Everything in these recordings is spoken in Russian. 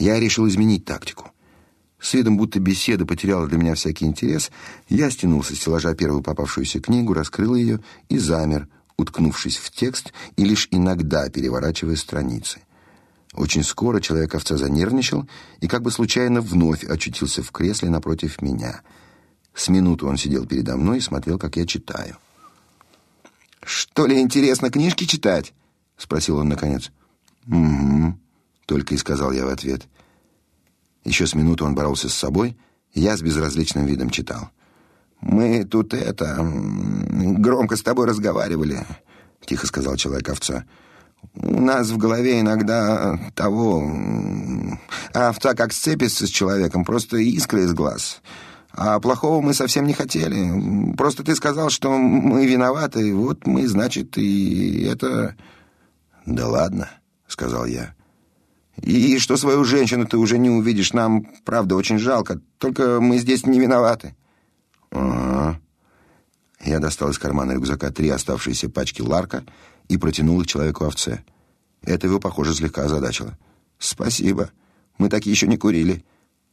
Я решил изменить тактику. С видом, будто беседа потеряла для меня всякий интерес, я стянул со стеллажа первую попавшуюся книгу, раскрыл ее и замер, уткнувшись в текст и лишь иногда переворачивая страницы. Очень скоро человек-овца занервничал и как бы случайно вновь очутился в кресле напротив меня. С минуту он сидел передо мной и смотрел, как я читаю. «Что ли интересно книжки читать?» — спросил он наконец. «Угу», — только и сказал я в ответ. Еще с минуту он боролся с собой, я с безразличным видом читал. «Мы тут это... громко с тобой разговаривали», — тихо сказал человек-овца. «У нас в голове иногда того... овца как сцепится с человеком, просто искра из глаз. А плохого мы совсем не хотели. Просто ты сказал, что мы виноваты, вот мы, значит, и это...» «Да ладно», — сказал я. И что свою женщину ты уже не увидишь. Нам, правда, очень жалко. Только мы здесь не виноваты. Ага. Я достал из кармана рюкзака три оставшиеся пачки ларка и протянул их человеку-овце. Это его, похоже, слегка озадачило. «Спасибо. Мы такие еще не курили.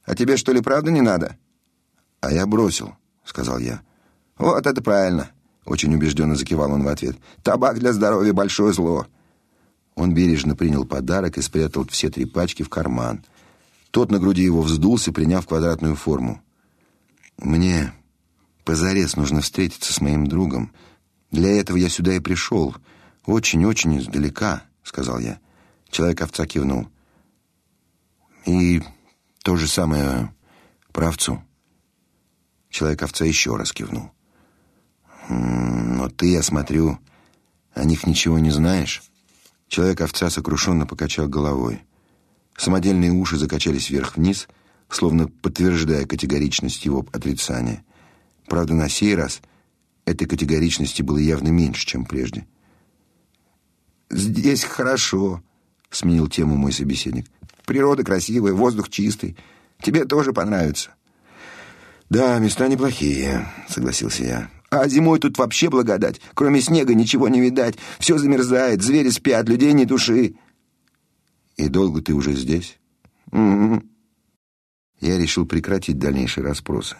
А тебе, что ли, правда не надо?» «А я бросил», — сказал я. «Вот это правильно», — очень убежденно закивал он в ответ. «Табак для здоровья — большое зло». Он бережно принял подарок и спрятал все три пачки в карман. Тот на груди его вздулся, приняв квадратную форму. «Мне позарез нужно встретиться с моим другом. Для этого я сюда и пришел. Очень-очень издалека», — сказал я. Человек-овца кивнул. «И то же самое про овцу». Человек-овца еще раз кивнул. «Но ты, я смотрю, о них ничего не знаешь?» Человек-овца сокрушенно покачал головой. Самодельные уши закачались вверх-вниз, словно подтверждая категоричность его отрицания. Правда, на сей раз этой категоричности было явно меньше, чем прежде. «Здесь хорошо», — сменил тему мой собеседник. «Природа красивая, воздух чистый. Тебе тоже понравится». «Да, места неплохие», — согласился я. А зимой тут вообще благодать. Кроме снега ничего не видать. Все замерзает, звери спят, людей ни души. И долго ты уже здесь? Угу. Я решил прекратить дальнейшие расспросы.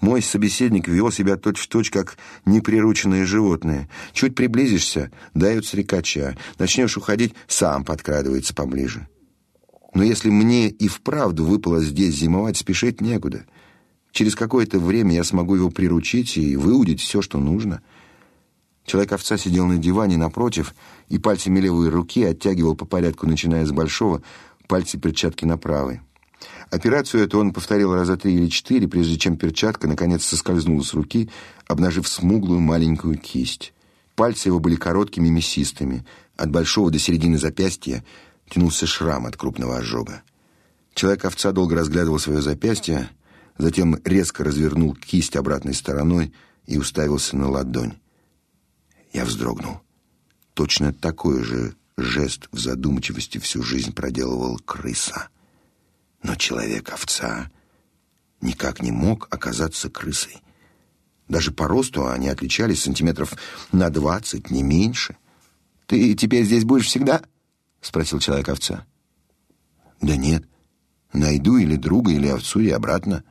Мой собеседник вел себя точь-в-точь, как неприрученное животное. Чуть приблизишься, дают срекача. Начнешь уходить, сам подкрадывается поближе. Но если мне и вправду выпало здесь зимовать, спешить некуда — Через какое-то время я смогу его приручить и выудить все, что нужно. Человек-овца сидел на диване напротив и пальцами левой руки оттягивал по порядку, начиная с большого, пальцы перчатки на правой. Операцию эту он повторил раза три или четыре, прежде чем перчатка наконец соскользнула с руки, обнажив смуглую маленькую кисть. Пальцы его были короткими и мясистыми. От большого до середины запястья тянулся шрам от крупного ожога. Человек-овца долго разглядывал свое запястье, затем резко развернул кисть обратной стороной и уставился на ладонь. Я вздрогнул. Точно такой же жест в задумчивости всю жизнь проделывал крыса. Но человек-овца никак не мог оказаться крысой. Даже по росту они отличались сантиметров на двадцать, не меньше. «Ты теперь здесь будешь всегда?» — спросил человек-овца. «Да нет. Найду или друга, или овцу и обратно».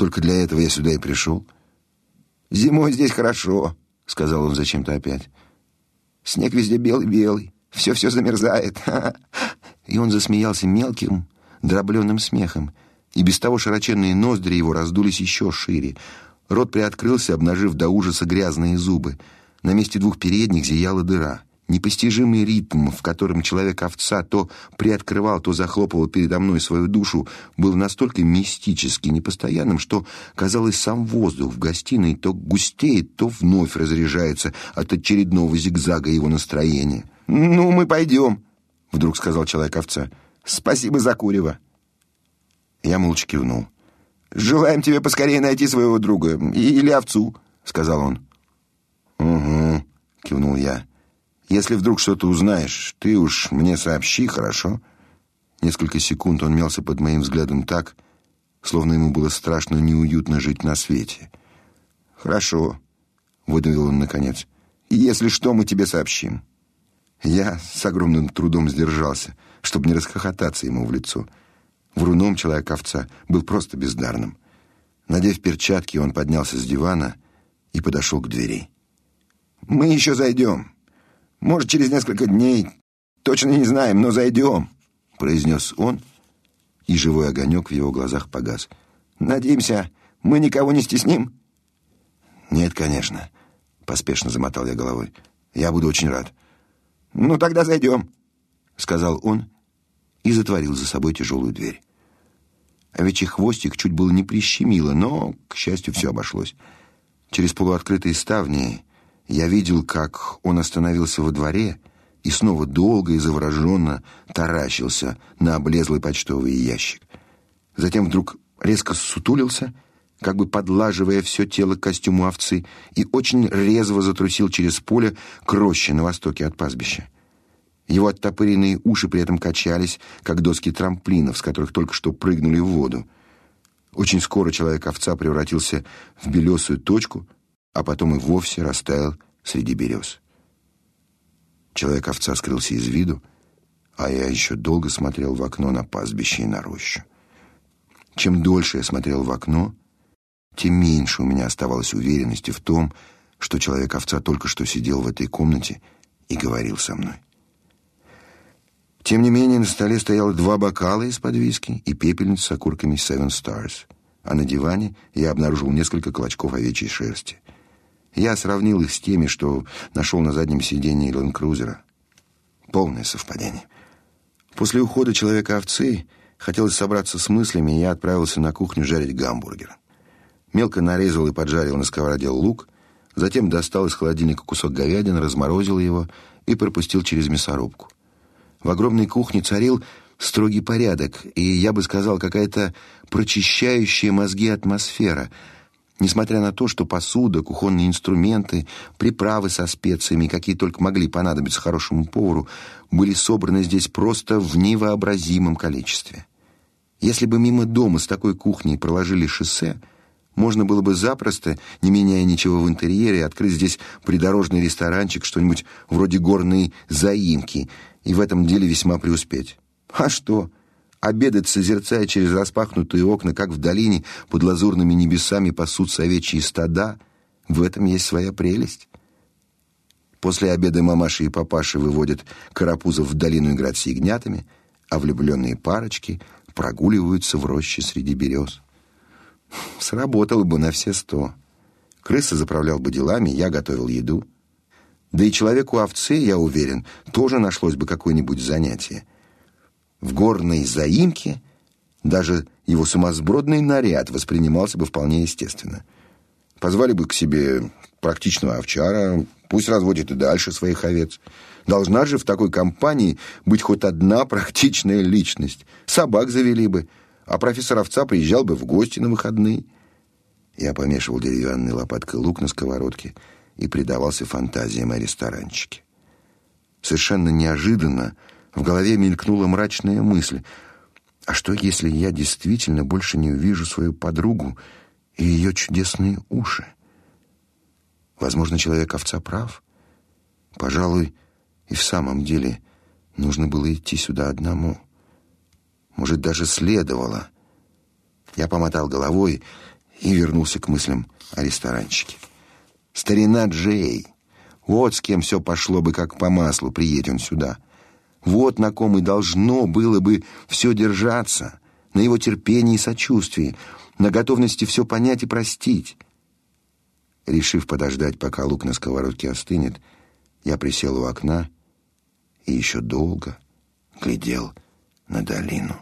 Только для этого я сюда и пришел. Зимой здесь хорошо, сказал он зачем-то опять. Снег везде белый-белый, все-все замерзает. И он засмеялся мелким, дробленным смехом, и без того широченные ноздри его раздулись еще шире. Рот приоткрылся, обнажив до ужаса грязные зубы. На месте двух передних зияла дыра. Непостижимый ритм, в котором человек-овца то приоткрывал, то захлопывал передо мной свою душу, был настолько мистически непостоянным, что, казалось, сам воздух в гостиной то густеет, то вновь разряжается от очередного зигзага его настроения. «Ну, мы пойдем», — вдруг сказал человек-овца. «Спасибо за курево». Я молча кивнул. «Желаем тебе поскорее найти своего друга. Или овцу», — сказал он. «Угу», — кивнул я. Если вдруг что-то узнаешь, ты уж мне сообщи, хорошо?» Несколько секунд он мялся под моим взглядом так, словно ему было страшно неуютно жить на свете. «Хорошо», — выдавил он наконец. «Если что, мы тебе сообщим». Я с огромным трудом сдержался, чтобы не расхохотаться ему в лицо. Вруном человек-овца был просто бездарным. Надев перчатки, он поднялся с дивана и подошел к двери. «Мы еще зайдем. Может, через несколько дней. Точно не знаем, но зайдем», — произнес он, и живой огонек в его глазах погас. «Надеемся, мы никого не стесним?» «Нет, конечно», — поспешно замотал я головой. «Я буду очень рад». «Ну, тогда зайдем», — сказал он и затворил за собой тяжелую дверь. Овечий хвостик чуть было не прищемило, но, к счастью, все обошлось. Через полуоткрытые ставни я видел, как он остановился во дворе и снова долго и завороженно таращился на облезлый почтовый ящик. Затем вдруг резко сутулился, как бы подлаживая все тело к костюму овцы, и очень резво затрусил через поле к роще на востоке от пастбища. Его оттопыренные уши при этом качались, как доски трамплинов, с которых только что прыгнули в воду. Очень скоро человек-овца превратился в белесую точку, а потом и вовсе растаял среди берез. Человек-овца скрылся из виду, а я еще долго смотрел в окно на пастбище и на рощу. Чем дольше я смотрел в окно, тем меньше у меня оставалось уверенности в том, что человек-овца только что сидел в этой комнате и говорил со мной. Тем не менее, на столе стояло два бокала из-под виски и пепельница с окурками Seven Stars, а на диване я обнаружил несколько клочков овечьей шерсти. Я сравнил их с теми, что нашел на заднем сиденье Ленд-Крузера. Полное совпадение. После ухода человека-овцы хотелось собраться с мыслями, и я отправился на кухню жарить гамбургер. Мелко нарезал и поджарил на сковороде лук, затем достал из холодильника кусок говядины, разморозил его и пропустил через мясорубку. В огромной кухне царил строгий порядок, и, я бы сказал, какая-то прочищающая мозги атмосфера, несмотря на то, что посуда, кухонные инструменты, приправы со специями, какие только могли понадобиться хорошему повару, были собраны здесь просто в невообразимом количестве. Если бы мимо дома с такой кухней проложили шоссе, можно было бы запросто, не меняя ничего в интерьере, открыть здесь придорожный ресторанчик, что-нибудь вроде горной заимки, и в этом деле весьма преуспеть. А что? Обедать, созерцая через распахнутые окна, как в долине под лазурными небесами пасутся овечьи стада, в этом есть своя прелесть. После обеда мамаши и папаши выводят карапузов в долину играть с ягнятами, а влюбленные парочки прогуливаются в роще среди берез. Сработало бы на все сто. Крыса заправлял бы делами, я готовил еду. Да и человеку-овце, я уверен, тоже нашлось бы какое-нибудь занятие. В горной заимке даже его сумасбродный наряд воспринимался бы вполне естественно. Позвали бы к себе практичного овчара, пусть разводит и дальше своих овец. Должна же в такой компании быть хоть одна практичная личность. Собак завели бы, а профессор овца приезжал бы в гости на выходные. Я помешивал деревянной лопаткой лук на сковородке — и предавался фантазиям о ресторанчике. Совершенно неожиданно в голове мелькнула мрачная мысль. А что, если я действительно больше не увижу свою подругу и ее чудесные уши? Возможно, человек-овца прав. Пожалуй, и в самом деле нужно было идти сюда одному. Может, даже следовало. Я помотал головой и вернулся к мыслям о ресторанчике. Старина Джей. Вот с кем все пошло бы как по маслу, приедь он сюда. Вот на ком и должно было бы все держаться, на его терпении и сочувствии, на готовности все понять и простить. Решив подождать, пока лук на сковородке остынет, я присел у окна и еще долго глядел на долину.